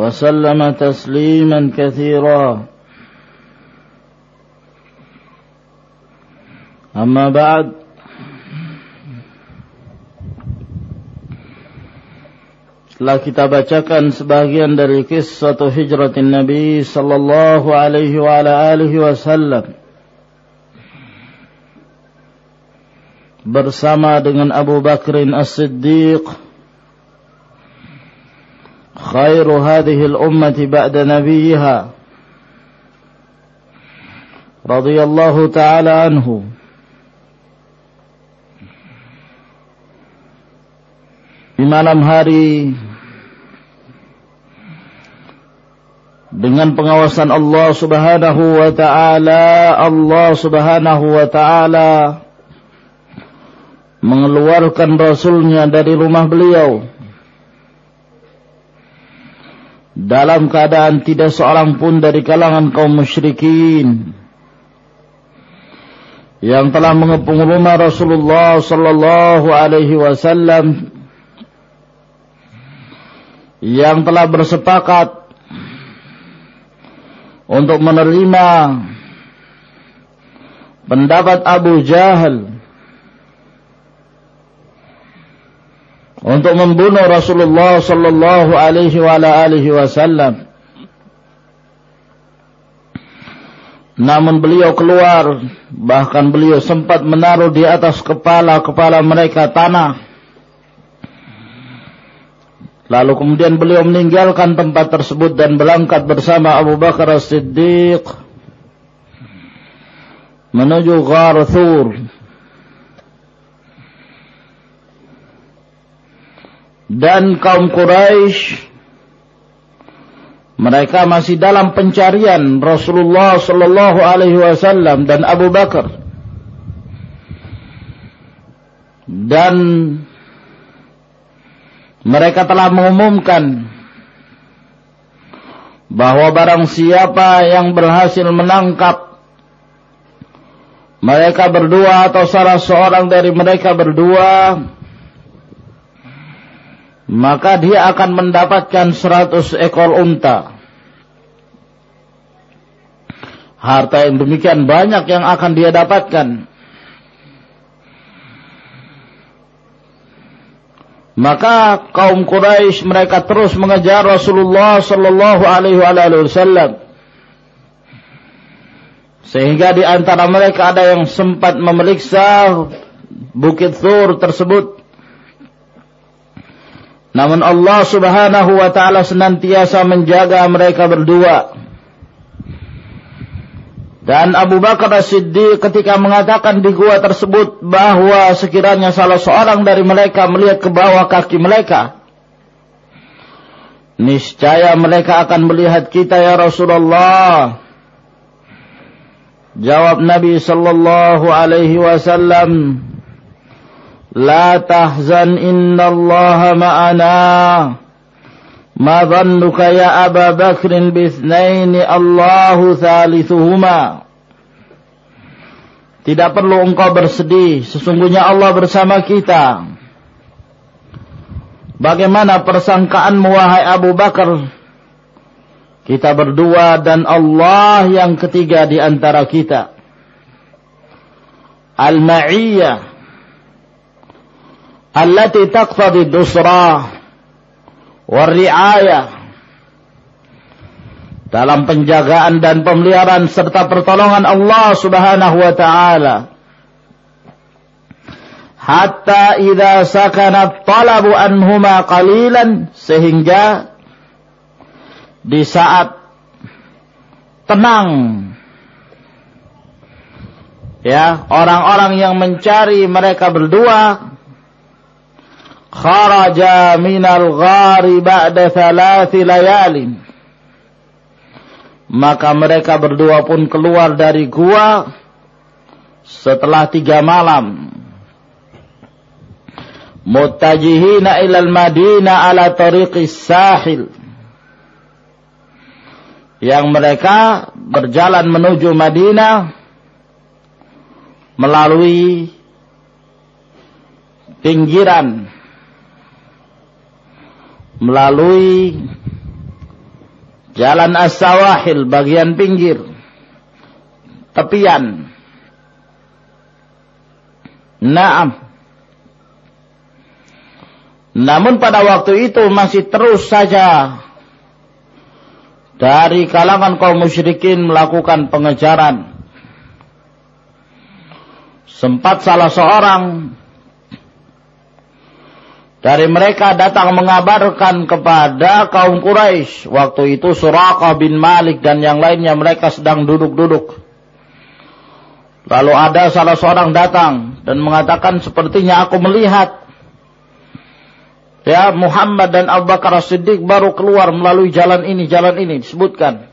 وسلم تسليما كثيرا أما بعد Telah kita bacakan sebagian dari kisah hijratin Nabi sallallahu alaihi wa ala alihi wasallam bersama dengan Abu Bakrin As-Siddiq خير هذه الأمة بعد نبيها رضي الله تعالى عنه di malam hari dengan pengawasan Allah Subhanahu wa taala Allah Subhanahu wa taala mengeluarkan rasulnya dari rumah beliau dalam keadaan tidak seorang pun dari kalangan kaum musyrikin yang telah mengepung rumah Rasulullah sallallahu alaihi wasallam yang telah bersepakat untuk menerima pendapat Abu Jahal untuk membunuh Rasulullah sallallahu alaihi wa alihi wasallam. Namun beliau keluar, bahkan beliau sempat menaruh di atas kepala-kepala mereka tanah. Lalu kemudian beliau meninggalkan tempat tersebut dan berangkat bersama Abu Bakar As-Siddiq menuju Ghar Thur dan kaum Quraisy mereka masih dalam pencarian Rasulullah sallallahu alaihi wasallam dan Abu Bakar. Dan mereka telah mengumumkan bahwa barang siapa yang berhasil menangkap mereka berdua atau salah seorang dari mereka berdua maka dia akan mendapatkan seratus ekor unta. Harta yang demikian banyak yang akan dia dapatkan. Maka kaum Quraisy mereka terus mengejar Rasulullah sallallahu alaihi wasallam. Sehingga di antara mereka ada yang sempat memeriksa Bukit Thur tersebut namun Allah subhanahu wa ta'ala senantiasa menjaga mereka berdua. Dan Abu Bakar As-Siddiq ketika mengatakan di gua tersebut bahwa sekiranya salah seorang dari mereka melihat ke bawah kaki mereka. Niscaya mereka akan melihat kita ya Rasulullah. Jawab Nabi sallallahu alaihi wasallam, لا تحزن إن الله معنا ما ظنك يا أبا بكر باثنين الله ثالثهما Tidak perlu engkau bersedih, sesungguhnya Allah bersama kita. Bagaimana persangkaanmu wahai Abu Bakar? Kita berdua dan Allah yang ketiga di antara kita. Al-Ma'iyyah allati taqtadi dusra Wari'ayah. Dalam penjagaan dan pemeliharaan serta pertolongan Allah subhanahu wa ta'ala. Hatta idha sakanat talabu anhuma qalilan. Sehingga di saat tenang ya orang-orang yang mencari mereka berdua kharaja minal ghari ba'da thalathi layalin maka mereka berdua pun keluar dari gua setelah tiga malam. Mutajihina ilal madinah ala tariqis sahil. Yang mereka berjalan menuju Madinah melalui pinggiran melalui jalan as-sawahil bagian pinggir tepian Naam Namun pada waktu itu masih terus saja dari kalangan kaum musyrikin melakukan pengejaran. Sempat salah seorang dari mereka datang mengabarkan kepada kaum Quraisy. Waktu itu Suraqah bin Malik dan yang lainnya mereka sedang duduk-duduk. Lalu ada salah seorang datang dan mengatakan sepertinya aku melihat Ya, Muhammad dan Abu Bakar As-Siddiq baru keluar melalui jalan ini, jalan ini disebutkan.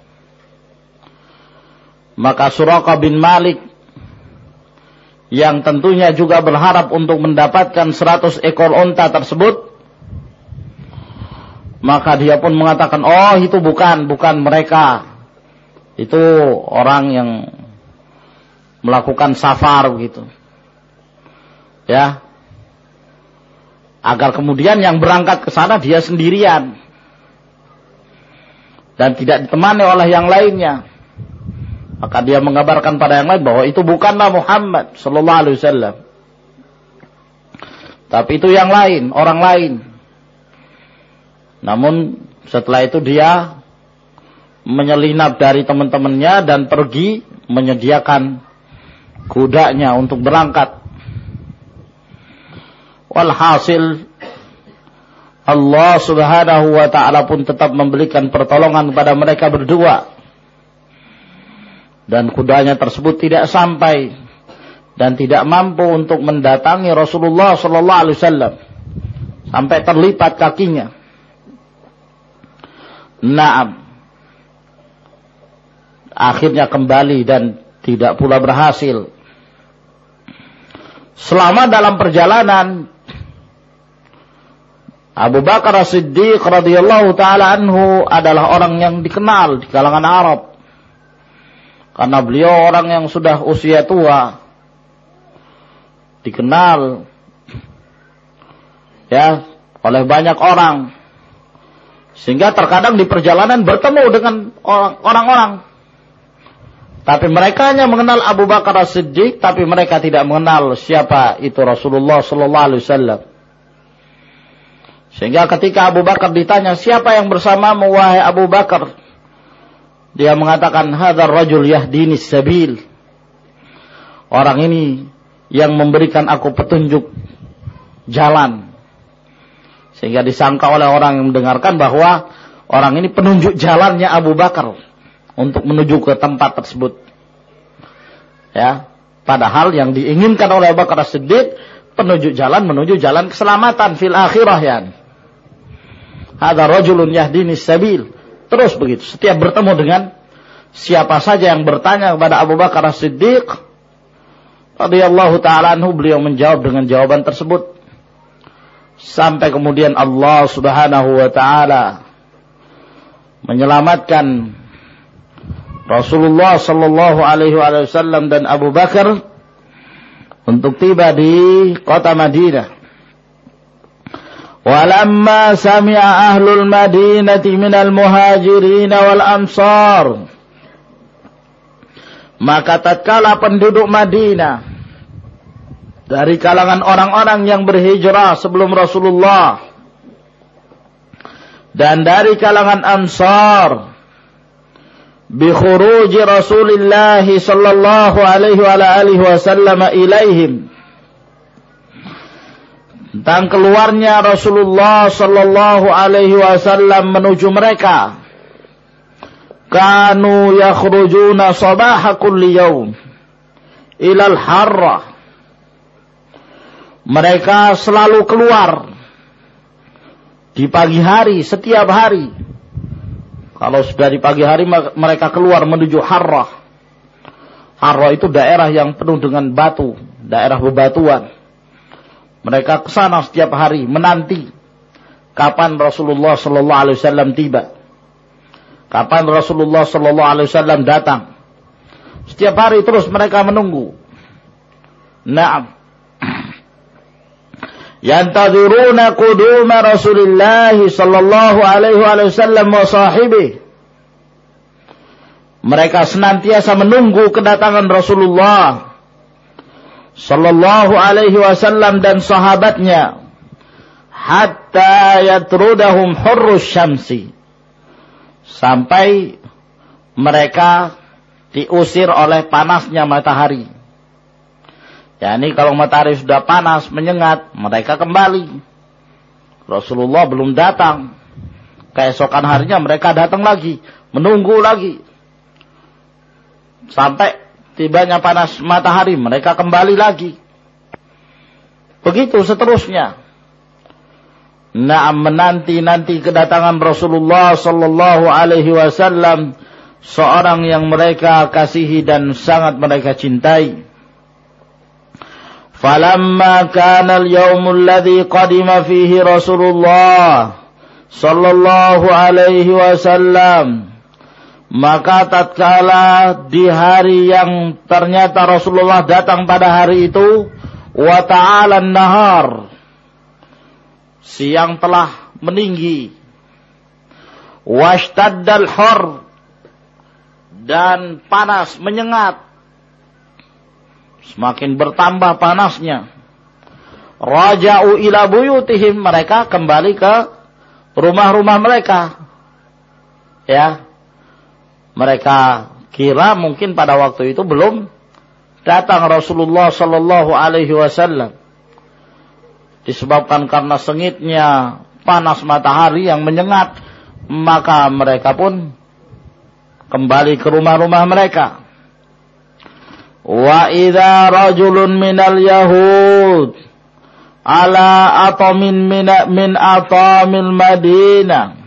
Maka Suraka bin Malik yang tentunya juga berharap untuk mendapatkan 100 ekor unta tersebut. Maka dia pun mengatakan oh itu bukan bukan mereka. Itu orang yang melakukan safar gitu ya. Agar kemudian yang berangkat ke sana dia sendirian. Dan tidak ditemani oleh yang lainnya. Maka dia mengabarkan pada yang lain bahwa itu bukanlah Muhammad sallallahu alaihi wasallam. Tapi itu yang lain, orang lain. Namun setelah itu dia menyelinap dari teman-temannya dan pergi menyediakan kudanya untuk berangkat Walhasil Allah subhanahu wa ta'ala pun tetap memberikan pertolongan kepada mereka berdua. Dan kudanya tersebut tidak sampai dan tidak mampu untuk mendatangi Rasulullah sallallahu alaihi wasallam sampai terlipat kakinya. Naam. Akhirnya kembali dan tidak pula berhasil. Selama dalam perjalanan Abu Bakar As-Siddiq radhiyallahu taala anhu adalah orang yang dikenal di kalangan Arab. Karena beliau orang yang sudah usia tua. Dikenal ya oleh banyak orang. Sehingga terkadang di perjalanan bertemu dengan orang-orang. Tapi mereka hanya mengenal Abu Bakar As-Siddiq, tapi mereka tidak mengenal siapa itu Rasulullah sallallahu alaihi. Sehingga ketika Abu Bakar ditanya, siapa yang bersama wahai Abu Bakar? Dia mengatakan, hadar rajul yahdini sabil. Orang ini yang memberikan aku petunjuk jalan. Sehingga disangka oleh orang yang mendengarkan bahwa orang ini penunjuk jalannya Abu Bakar untuk menuju ke tempat tersebut. Ya, padahal yang diinginkan oleh Abu Bakar Siddiq penunjuk jalan menuju jalan keselamatan fil akhirah ya. Ada rojulun yahdini sabil. Terus begitu. Setiap bertemu dengan siapa saja yang bertanya kepada Abu Bakar As-Siddiq radhiyallahu taala anhu beliau menjawab dengan jawaban tersebut sampai kemudian Allah Subhanahu wa taala menyelamatkan Rasulullah sallallahu alaihi wasallam dan Abu Bakar untuk tiba di kota Madinah ولما سمع أهل المدينة من المهاجرين والأنصار maka tatkala penduduk Madinah dari kalangan orang-orang yang berhijrah sebelum Rasulullah dan dari kalangan Ansar bi khuruji Rasulullah sallallahu alaihi wa alihi wasallam ilaihim tentang keluarnya Rasulullah sallallahu alaihi wasallam menuju mereka. Kanu yakhrujuna sabaha kulli yawm ila al-harra mereka selalu keluar di pagi hari setiap hari. Kalau sudah di pagi hari mereka keluar menuju harrah. Harrah itu daerah yang penuh dengan batu daerah bebatuan mereka ke sana setiap hari menanti kapan Rasulullah sallallahu alaihi wasallam tiba. Kapan Rasulullah sallallahu alaihi wasallam datang. Setiap hari terus mereka menunggu. Naam. Yantaziruna quduma Rasulullah sallallahu alaihi wasallam wa sahibi. Mereka senantiasa menunggu kedatangan Rasulullah sallallahu alaihi wasallam dan sahabatnya hatta yatrudahum hurrus syamsi sampai mereka diusir oleh panasnya matahari. Ya ini kalau matahari sudah panas menyengat, mereka kembali. Rasulullah belum datang. Keesokan harinya mereka datang lagi, menunggu lagi. Sampai tibanya panas matahari, mereka kembali lagi. Begitu seterusnya. Nah, menanti-nanti kedatangan Rasulullah sallallahu alaihi wasallam seorang yang mereka kasihi dan sangat mereka cintai. Falamma kana al-yawm alladhi qadima fihi Rasulullah sallallahu alaihi wasallam maka tatkala di hari yang ternyata Rasulullah datang pada hari itu, wa ta'ala nahar. Siang telah meninggi. Washtaddal hor. Dan panas menyengat. Semakin bertambah panasnya. Raja'u ila buyutihim. Mereka kembali ke rumah-rumah mereka. Ya, mereka kira mungkin pada waktu itu belum datang Rasulullah Sallallahu Alaihi Wasallam. Disebabkan karena sengitnya panas matahari yang menyengat maka mereka pun kembali ke rumah-rumah mereka. Wa idza rajulun minal yahud ala atamin min min atamil madinah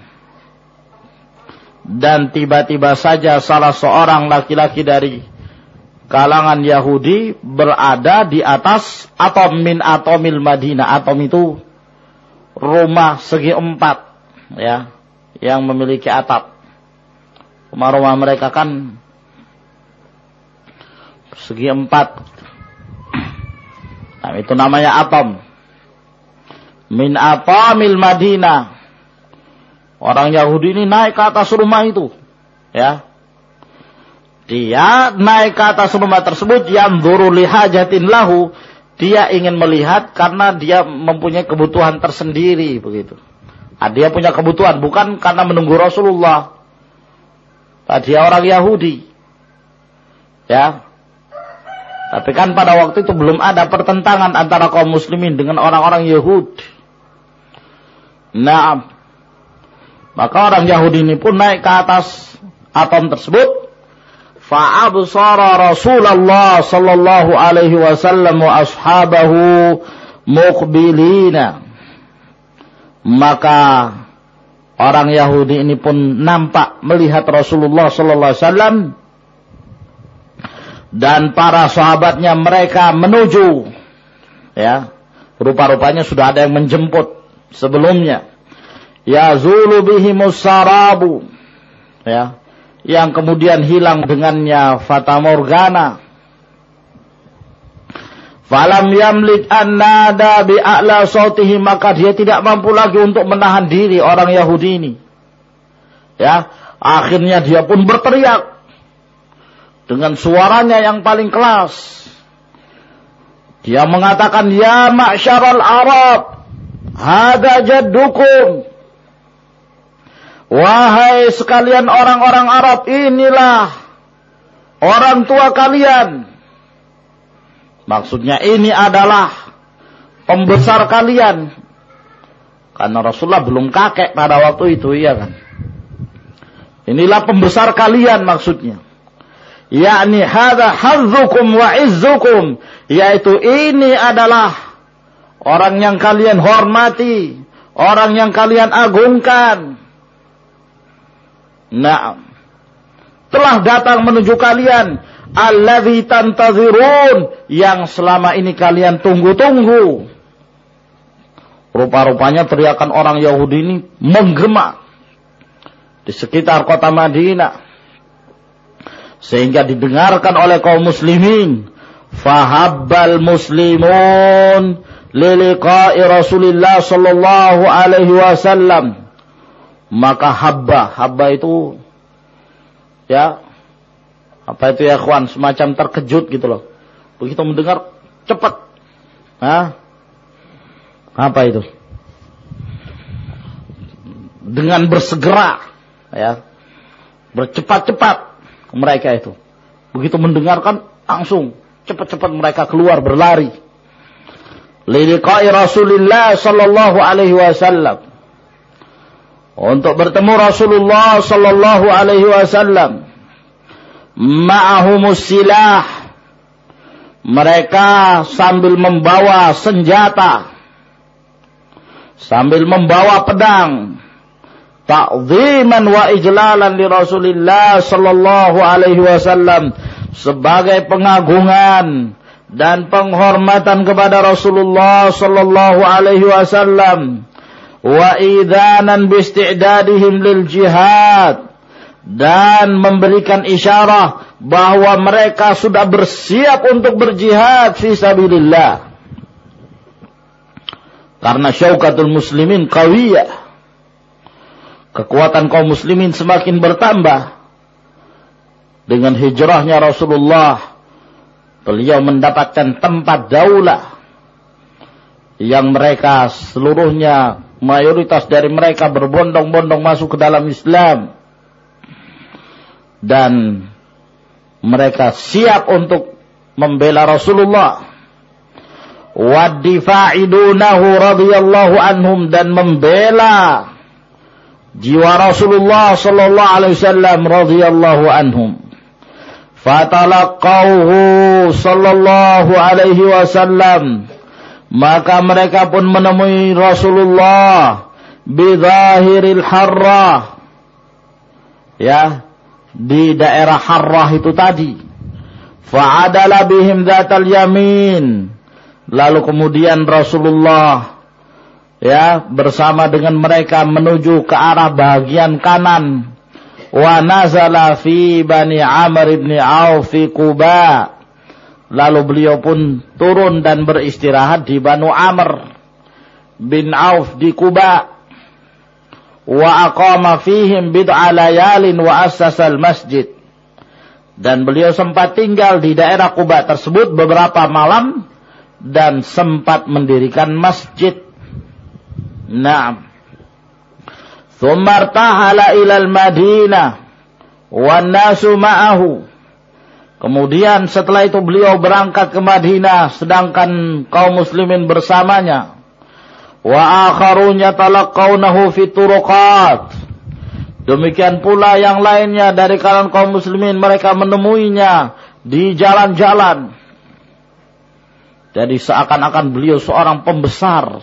dan tiba-tiba saja salah seorang laki-laki dari kalangan Yahudi berada di atas atom min atomil Madinah. Atom itu rumah segi empat ya yang memiliki atap. Rumah-rumah mereka kan segi empat. Nah, itu namanya atom. Min atomil Madinah Orang Yahudi ini naik ke atas rumah itu. Ya. Dia naik ke atas rumah tersebut yang duru lihajatin lahu. Dia ingin melihat karena dia mempunyai kebutuhan tersendiri begitu. Nah, dia punya kebutuhan bukan karena menunggu Rasulullah. Tadi dia orang Yahudi. Ya. Tapi kan pada waktu itu belum ada pertentangan antara kaum muslimin dengan orang-orang Yahudi. Nah, maka orang Yahudi ini pun naik ke atas atom tersebut. Fa'absara Rasulullah sallallahu alaihi wasallam wa ashabahu muqbilina. Maka orang Yahudi ini pun nampak melihat Rasulullah sallallahu alaihi wasallam dan para sahabatnya mereka menuju ya rupa-rupanya sudah ada yang menjemput sebelumnya yazulu bihimus sarabu ya. Yang kemudian hilang dengannya fata morgana. Falam yamlik annada bi a'la sautihi. Maka dia tidak mampu lagi untuk menahan diri orang Yahudi ini. Ya. Akhirnya dia pun berteriak dengan suaranya yang paling kelas dia mengatakan ya ma'syaral arab hada jaddukum Wahai sekalian orang-orang Arab, inilah orang tua kalian. Maksudnya ini adalah pembesar kalian. Karena Rasulullah belum kakek pada waktu itu, iya kan? Inilah pembesar kalian maksudnya. Yakni hadha hadzukum wa izzukum. Yaitu ini adalah orang yang kalian hormati. Orang yang kalian agungkan. Nah, telah datang menuju kalian alladzi tantazirun yang selama ini kalian tunggu-tunggu. Rupa-rupanya teriakan orang Yahudi ini menggema di sekitar kota Madinah. Sehingga didengarkan oleh kaum muslimin fahabbal muslimun liliqa'i Rasulillah sallallahu alaihi wasallam maka habba. Habba itu ya apa itu ya kawan semacam terkejut gitu loh. Begitu mendengar cepat. Hah? apa itu? Dengan bersegera ya. Bercepat-cepat mereka itu. Begitu mendengarkan langsung cepat-cepat mereka keluar berlari. Liliqa'i Rasulillah sallallahu alaihi wasallam untuk bertemu Rasulullah sallallahu alaihi wasallam. Ma'ahumus silah. Mereka sambil membawa senjata. Sambil membawa pedang. Ta'ziman wa ijlalan li Rasulillah sallallahu alaihi wasallam sebagai pengagungan dan penghormatan kepada Rasulullah sallallahu alaihi wasallam wa idhanan bisti'dadihim lil jihad. Dan memberikan isyarah bahwa mereka sudah bersiap untuk berjihad fi sabilillah. Karena syaukatul muslimin qawiyah. Kekuatan kaum muslimin semakin bertambah. Dengan hijrahnya Rasulullah beliau mendapatkan tempat daulah yang mereka seluruhnya mayoritas dari mereka berbondong-bondong masuk ke dalam Islam. Dan mereka siap untuk membela Rasulullah. Wadifa'idunahu radhiyallahu anhum dan membela jiwa Rasulullah sallallahu alaihi wasallam radhiyallahu anhum. Fatalaqawhu sallallahu alaihi wasallam maka mereka pun menemui Rasulullah bidahiril harrah. Ya, di daerah harrah itu tadi. Fa'adala bihim dhatal yamin. Lalu kemudian Rasulullah ya bersama dengan mereka menuju ke arah bagian kanan. Wa nazala fi Bani Amr ibn Auf fi Quba Lalu beliau pun turun dan beristirahat di Banu Amr bin Auf di Kuba. Wa aqama fihim bid'a layalin wa assasal masjid. Dan beliau sempat tinggal di daerah Kuba tersebut beberapa malam dan sempat mendirikan masjid. Naam. Thumma irtahala ila al-Madinah wan nasu ma'ahu Kemudian setelah itu beliau berangkat ke Madinah sedangkan kaum muslimin bersamanya. Wa akharunya talaqqawnahu fi turuqat. Demikian pula yang lainnya dari kalangan kaum muslimin mereka menemuinya di jalan-jalan. Jadi seakan-akan beliau seorang pembesar.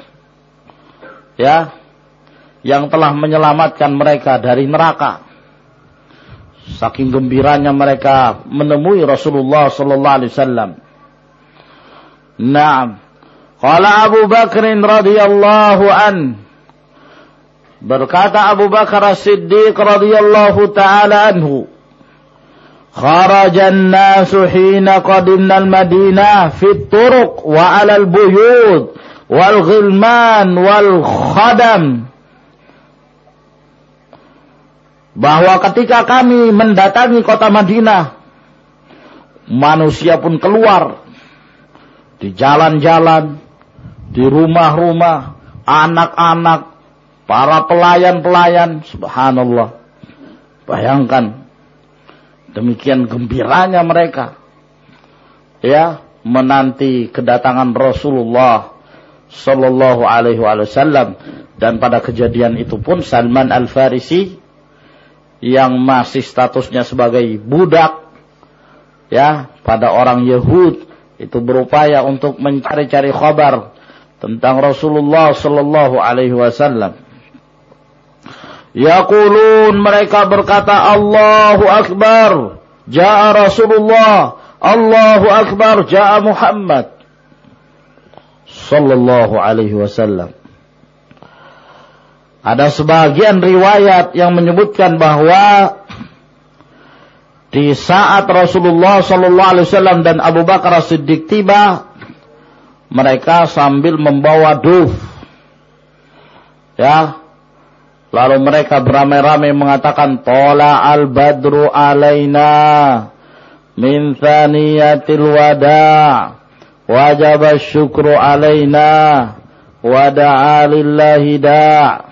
Ya. Yang telah menyelamatkan mereka dari neraka. Saking gembiranya mereka menemui Rasulullah sallallahu alaihi wasallam. Naam. Qala Abu Bakr radhiyallahu an Berkata Abu Bakar As-Siddiq radhiyallahu taala anhu خرج الناس حين hina qadimna al-Madinah fi at-turuq wa 'ala al-buyut wal-ghilman wal-khadam bahwa ketika kami mendatangi kota Madinah, manusia pun keluar di jalan-jalan, di rumah-rumah, anak-anak, para pelayan-pelayan, subhanallah. Bayangkan, demikian gembiranya mereka. Ya, menanti kedatangan Rasulullah Sallallahu Alaihi Wasallam dan pada kejadian itu pun Salman Al Farisi yang masih statusnya sebagai budak ya pada orang Yahud itu berupaya untuk mencari-cari kabar tentang Rasulullah sallallahu alaihi wasallam. Yaqulun mereka berkata Allahu akbar, jaa Rasulullah, Allahu akbar, jaa Muhammad sallallahu alaihi wasallam. Ada sebagian riwayat yang menyebutkan bahwa di saat Rasulullah Sallallahu Alaihi Wasallam dan Abu Bakar Siddiq tiba, mereka sambil membawa duf, ya. Lalu mereka beramai-ramai mengatakan, Tola al badru alaina min thaniyatil wada' wajib syukru alaina wada'a lillahi da'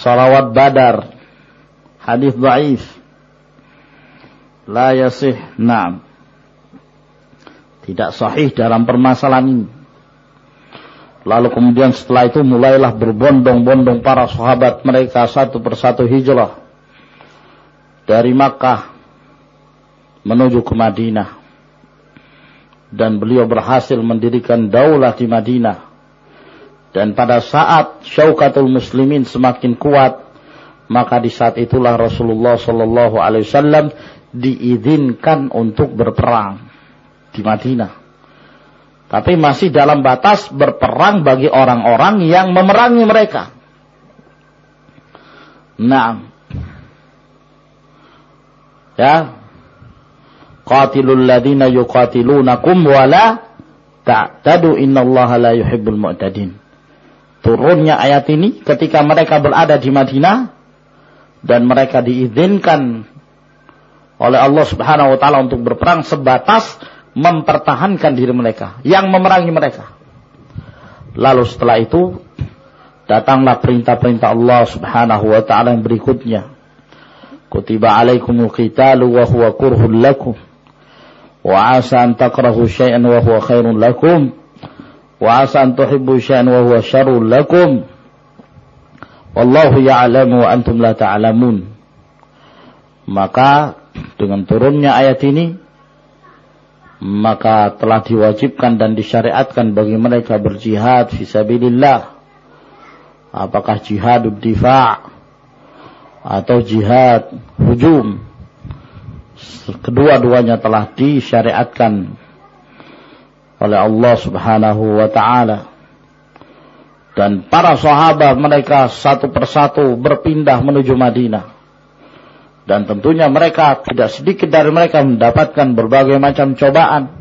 salawat badar. Hadis dhaif la yasih. Na'am. Tidak sahih dalam permasalahan ini. Lalu kemudian setelah itu mulailah berbondong-bondong para sahabat mereka satu persatu hijrah dari Makkah menuju ke Madinah. Dan beliau berhasil mendirikan daulah di Madinah dan pada saat syaukatul muslimin semakin kuat maka di saat itulah Rasulullah sallallahu alaihi wasallam diizinkan untuk berperang di Madinah. Tapi masih dalam batas berperang bagi orang-orang yang memerangi mereka. Nah, ya, qatilul ladina yuqatilunakum wala ta'tadu innallaha la yuhibbul mu'tadin. Turunnya ayat ini ketika mereka berada di Madinah dan mereka diizinkan oleh Allah Subhanahu wa taala untuk berperang sebatas mempertahankan diri mereka yang memerangi mereka. Lalu setelah itu datanglah perintah-perintah Allah Subhanahu wa taala yang berikutnya. Kutiba alaikumul qitalu wa huwa kurhul lakum wa asa an takrahu syai'an wa huwa khairun lakum wa asa an tuhibbu syai'an wa huwa syarrun lakum. Wallahu ya'lamu wa antum la ta'lamun. Maka dengan turunnya ayat ini maka telah diwajibkan dan disyariatkan bagi mereka berjihad fisabilillah apakah jihad difa' atau jihad hujum. Kedua-duanya telah disyariatkan oleh Allah Subhanahu wa taala dan para sahabat mereka satu persatu berpindah menuju Madinah dan tentunya mereka tidak sedikit dari mereka mendapatkan berbagai macam cobaan.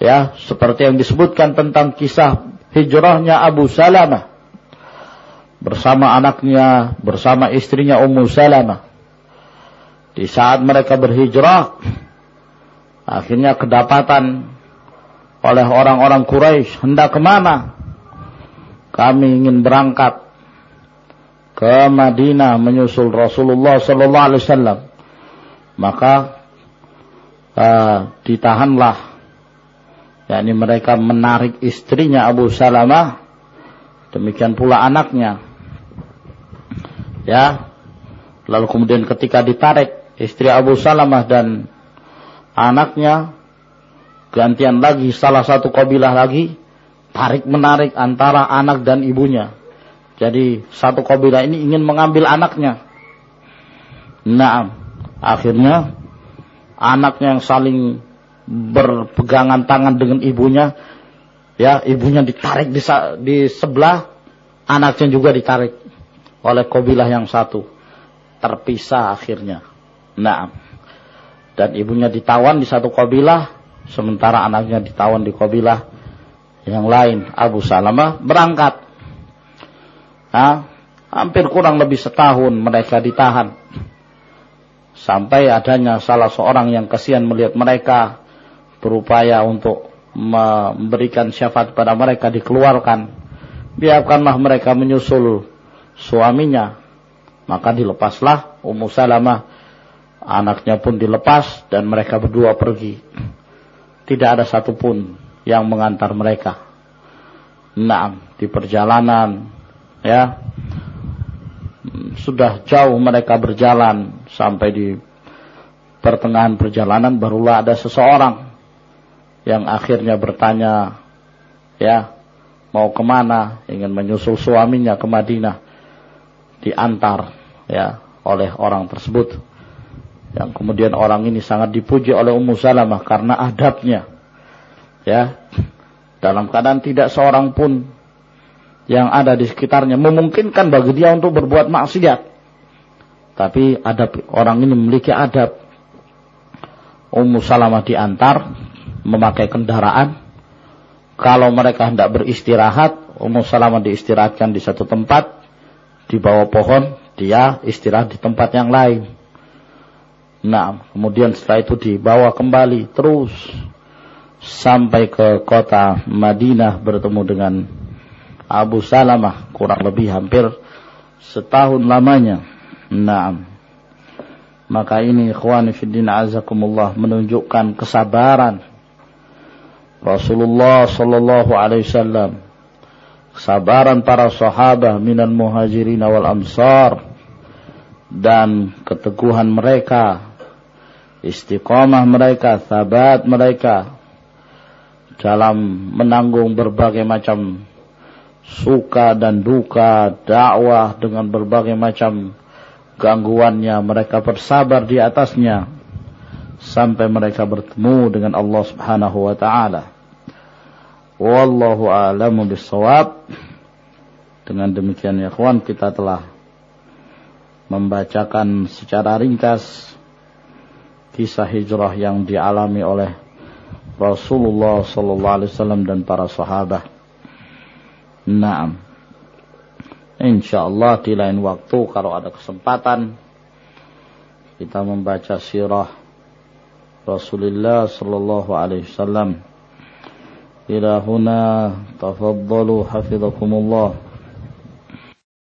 Ya, seperti yang disebutkan tentang kisah hijrahnya Abu Salamah bersama anaknya, bersama istrinya Ummu Salamah. Di saat mereka berhijrah, akhirnya kedapatan oleh orang-orang Quraisy hendak ke mana? Kami ingin berangkat ke Madinah menyusul Rasulullah sallallahu alaihi wasallam. Maka uh, ditahanlah. Yakni mereka menarik istrinya Abu Salamah demikian pula anaknya. Ya lalu kemudian ketika ditarik istri Abu Salamah dan anaknya gantian lagi salah satu kabilah lagi tarik menarik antara anak dan ibunya jadi satu kabilah ini ingin mengambil anaknya. Nah, akhirnya anaknya yang saling berpegangan tangan dengan ibunya, ya ibunya ditarik di, di sebelah, anaknya juga ditarik oleh kabilah yang satu. Terpisah akhirnya. Nah, dan ibunya ditawan di satu kabilah, sementara anaknya ditawan di kabilah yang lain. Abu Salamah berangkat Ha? Hampir kurang lebih setahun mereka ditahan. Sampai adanya salah seorang yang kasihan melihat mereka berupaya untuk memberikan syafaat pada mereka dikeluarkan biarkanlah mereka menyusul suaminya. Maka dilepaslah Ummu Salamah. Anaknya pun dilepas dan mereka berdua pergi. Tidak ada satupun yang mengantar mereka. Nah, di perjalanan, ya, sudah jauh mereka berjalan sampai di pertengahan perjalanan barulah ada seseorang yang akhirnya bertanya, ya, mau ke mana, ingin menyusul suaminya ke Madinah, diantar ya oleh orang tersebut. Yang kemudian orang ini sangat dipuji oleh Ummu Salamah karena adabnya. Ya. Dalam keadaan tidak seorang pun yang ada di sekitarnya memungkinkan bagi dia untuk berbuat maksiat. Tapi adab orang ini memiliki adab. Ummu Salamah diantar memakai kendaraan kalau mereka hendak beristirahat, Ummu Salamah diistirahatkan di satu tempat, di bawah pohon, dia istirahat di tempat yang lain. Nah, kemudian setelah itu dibawa kembali terus sampai ke kota Madinah bertemu dengan Abu Salamah kurang lebih hampir setahun lamanya. Nah, maka ini ikhwani fiddin azakumullah menunjukkan kesabaran Rasulullah sallallahu alaihi wasallam. Kesabaran para sahabat minal muhajirin wal ansar dan keteguhan mereka istiqamah mereka sabat mereka dalam menanggung berbagai macam suka dan duka dakwah dengan berbagai macam gangguannya mereka bersabar di atasnya sampai mereka bertemu dengan Allah Subhanahu wa taala. Wallahu a'lamu bissawab. Dengan demikian ya kawan kita telah membacakan secara ringkas kisah hijrah yang dialami oleh Rasulullah sallallahu alaihi wasallam dan para sahabat. Naam. Insyaallah di lain waktu kalau ada kesempatan kita membaca sirah Rasulullah sallallahu alaihi wasallam. Ila huna tafaddalu hafizakumullah.